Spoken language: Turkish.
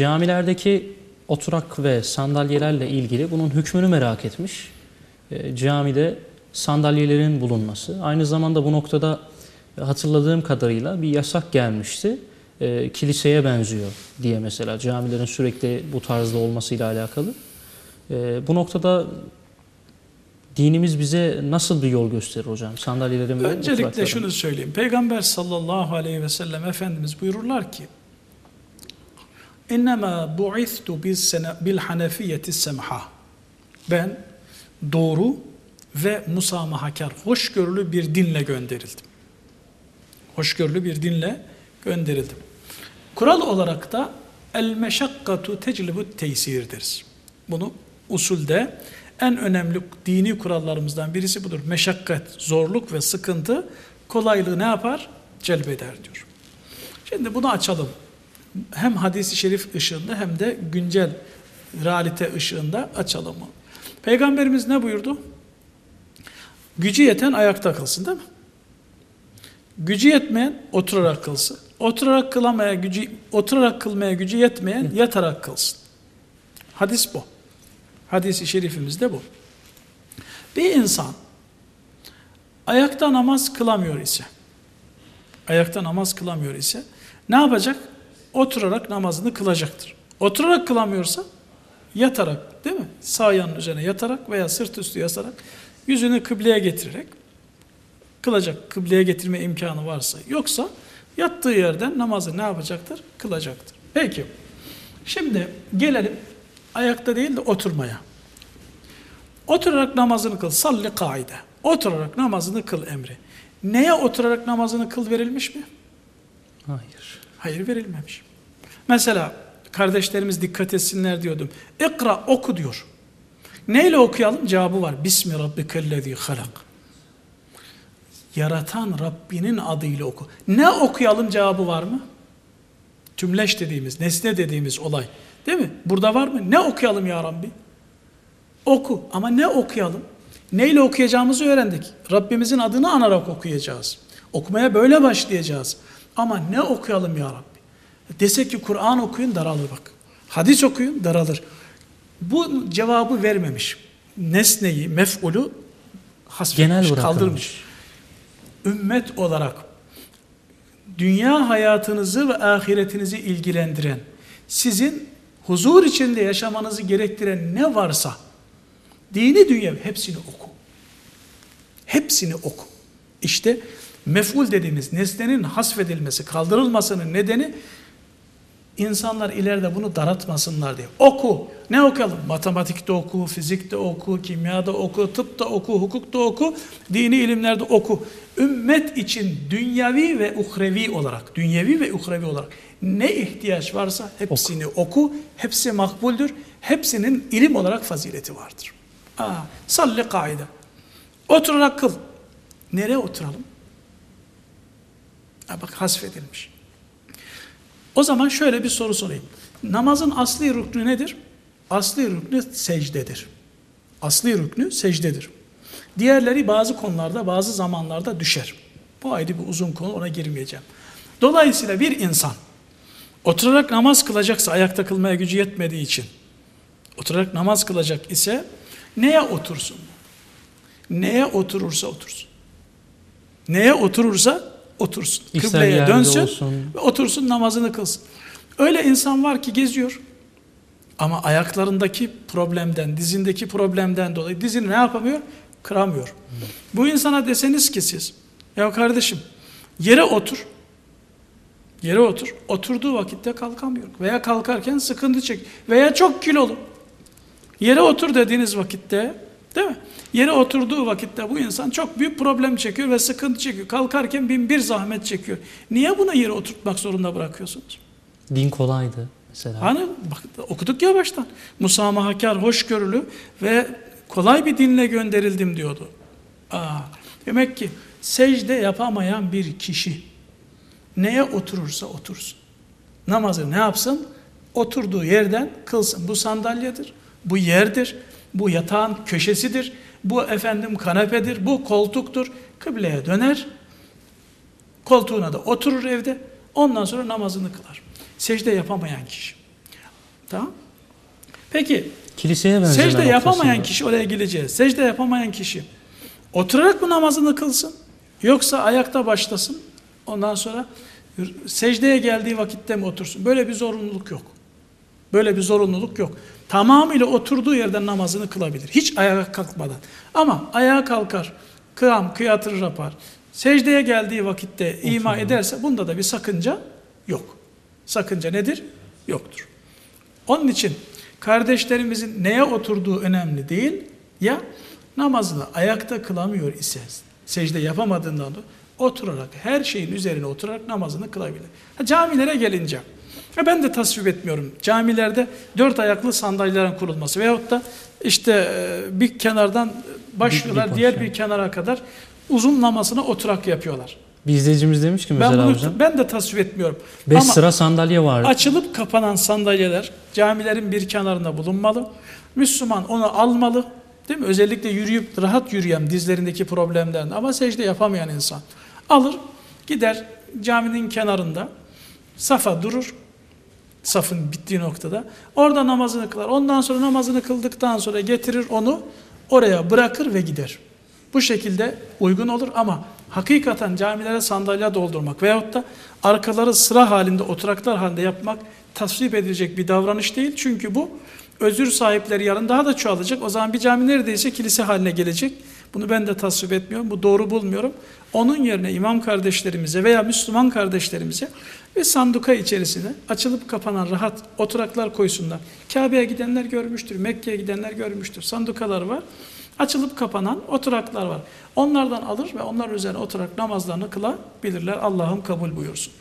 camilerdeki oturak ve sandalyelerle ilgili bunun hükmünü merak etmiş. E, camide sandalyelerin bulunması. Aynı zamanda bu noktada hatırladığım kadarıyla bir yasak gelmişti. E, kiliseye benziyor diye mesela camilerin sürekli bu tarzda olmasıyla alakalı. E, bu noktada dinimiz bize nasıl bir yol gösterir hocam? Sandalyelerin Öncelikle şunu söyleyeyim. Peygamber sallallahu aleyhi ve sellem Efendimiz buyururlar ki İnnemâ bu'ithtu bil hanefiyeti semha. Ben doğru ve musamahakar, hoşgörülü bir dinle gönderildim. Hoşgörülü bir dinle gönderildim. Kural olarak da el meşakkatu teclibu teysir deriz. Bunu usulde en önemli dini kurallarımızdan birisi budur. Meşakkat, zorluk ve sıkıntı kolaylığı ne yapar? Celbeder diyor. Şimdi bunu açalım. Hem hadisi şerif ışığında hem de güncel realite ışığında açalım. Peygamberimiz ne buyurdu? Gücü yeten ayakta kılsın değil mi? Gücü yetmeyen oturarak kılsın. Oturarak kılamaya gücü oturarak kılmaya gücü yetmeyen yatarak kılsın. Hadis bu. Hadis-i şerifimizde bu. Bir insan ayakta namaz kılamıyor ise ayakta namaz kılamıyor ise ne yapacak? Oturarak namazını kılacaktır. Oturarak kılamıyorsa yatarak değil mi? Sağ yanın üzerine yatarak veya sırt üstü yasarak yüzünü kıbleye getirerek kılacak. Kıbleye getirme imkanı varsa. Yoksa yattığı yerden namazı ne yapacaktır? Kılacaktır. Peki. Şimdi gelelim ayakta değil de oturmaya. Oturarak namazını kıl. Salli kaide. Oturarak namazını kıl emri. Neye oturarak namazını kıl verilmiş mi? Hayır. Verilmemiş. Mesela kardeşlerimiz dikkat etsinler diyordum. İkra oku diyor. Neyle okuyalım? Cevabı var. Bismi rabbikellezi halak. Yaratan Rabbinin adıyla oku. Ne okuyalım cevabı var mı? Tümleş dediğimiz, nesne dediğimiz olay. Değil mi? Burada var mı? Ne okuyalım ya Rabbi? Oku. Ama ne okuyalım? Neyle okuyacağımızı öğrendik. Rabbimizin adını anarak okuyacağız. Okumaya böyle başlayacağız. Ama ne okuyalım ya Rabbi? Desek ki Kur'an okuyun daralır bak. Hadis okuyun daralır. Bu cevabı vermemiş. Nesneyi, mef'ulu hasfetmiş, Genel kaldırmış. Ümmet olarak dünya hayatınızı ve ahiretinizi ilgilendiren, sizin huzur içinde yaşamanızı gerektiren ne varsa dini dünya hepsini oku. Hepsini oku. İşte mef'ul dediğimiz nesnenin hasfedilmesi, kaldırılmasının nedeni insanlar ileride bunu daratmasınlar diye. Oku. Ne okuyalım? Matematikte oku, fizikte oku, kimyada oku, tıpta oku, hukukta oku, dini ilimlerde oku. Ümmet için dünyevi ve uhrevi olarak, dünyevi ve uhrevi olarak ne ihtiyaç varsa hepsini oku. oku. Hepsi makbuldür. Hepsinin ilim olarak fazileti vardır. Aa, salli kaide. Oturarak kıl. Nereye oturalım? Ha bak hasfedilmiş. O zaman şöyle bir soru sorayım. Namazın asli rüknü nedir? Asli rüknü secdedir. Asli rüknü secdedir. Diğerleri bazı konularda, bazı zamanlarda düşer. Bu ayrı bir uzun konu, ona girmeyeceğim. Dolayısıyla bir insan oturarak namaz kılacaksa, ayakta kılmaya gücü yetmediği için, oturarak namaz kılacak ise neye otursun? Neye oturursa otursun. Neye oturursa otursun. İster Kıbleye dönsün olsun. ve otursun namazını kılsın. Öyle insan var ki geziyor. Ama ayaklarındaki problemden, dizindeki problemden dolayı dizini ne yapamıyor? Kıramıyor. Bu insana deseniz ki siz, ya kardeşim yere otur. Yere otur. Oturduğu vakitte kalkamıyor. Veya kalkarken sıkıntı çek. Veya çok kilolu. Yere otur dediğiniz vakitte değil mi? Yere oturduğu vakitte bu insan çok büyük problem çekiyor ve sıkıntı çekiyor. Kalkarken bin bir zahmet çekiyor. Niye buna yere oturtmak zorunda bırakıyorsunuz? Din kolaydı mesela. Hani bak, okuduk ya baştan. Musamahakar, hoşgörülü ve kolay bir dinle gönderildim diyordu. Aa, demek ki secde yapamayan bir kişi neye oturursa otursun. Namazı ne yapsın? Oturduğu yerden kılsın. Bu sandalyedir, bu yerdir, bu yatağın köşesidir, bu efendim kanepedir, bu koltuktur. Kıbleye döner, koltuğuna da oturur evde, ondan sonra namazını kılar. Secde yapamayan kişi. Tamam. Peki Kiliseye secde yapamayan noktasında. kişi oraya geleceğiz. Secde yapamayan kişi oturarak mı namazını kılsın? Yoksa ayakta başlasın. Ondan sonra secdeye geldiği vakitte mi otursun? Böyle bir zorunluluk yok. Böyle bir zorunluluk yok. Tamamıyla oturduğu yerden namazını kılabilir. Hiç ayağa kalkmadan. Ama ayağa kalkar, kıyam, kıyatır yapar. Secdeye geldiği vakitte ima ederse bunda da bir sakınca yok. Sakınca nedir? Yoktur. Onun için kardeşlerimizin neye oturduğu önemli değil. Ya namazını ayakta kılamıyor ise, secde yapamadığından oturarak, her şeyin üzerine oturarak namazını kılabilir. Ha, camilere gelince, ha, ben de tasvip etmiyorum. Camilerde dört ayaklı sandalyelerin kurulması veyahut da işte e, bir kenardan başlıyorlar, Bir- bir diğer bir kenara kadar uzun namazını oturak yapıyorlar. Bir izleyicimiz demiş ki Ben mesela bunu hocam. ben de tasvip etmiyorum. 5 Ama- sıra sandalye var. Açılıp kapanan sandalyeler camilerin bir kenarında bulunmalı. Müslüman onu almalı. Değil mi? Özellikle yürüyüp rahat yürüyen dizlerindeki problemlerden ama secde yapamayan insan alır gider caminin kenarında safa durur. Safın bittiği noktada. Orada namazını kılar. Ondan sonra namazını kıldıktan sonra getirir onu oraya bırakır ve gider. Bu şekilde uygun olur ama hakikaten camilere sandalye doldurmak veyahut da arkaları sıra halinde oturaklar halinde yapmak tasvip edilecek bir davranış değil. Çünkü bu özür sahipleri yarın daha da çoğalacak. O zaman bir cami neredeyse kilise haline gelecek. Bunu ben de tasvip etmiyorum. Bu doğru bulmuyorum. Onun yerine imam kardeşlerimize veya Müslüman kardeşlerimize bir sanduka içerisine açılıp kapanan rahat oturaklar koysunlar. Kabe'ye gidenler görmüştür, Mekke'ye gidenler görmüştür. Sandukalar var. Açılıp kapanan oturaklar var. Onlardan alır ve onlar üzerine oturarak namazlarını kılabilirler. Allah'ım kabul buyursun.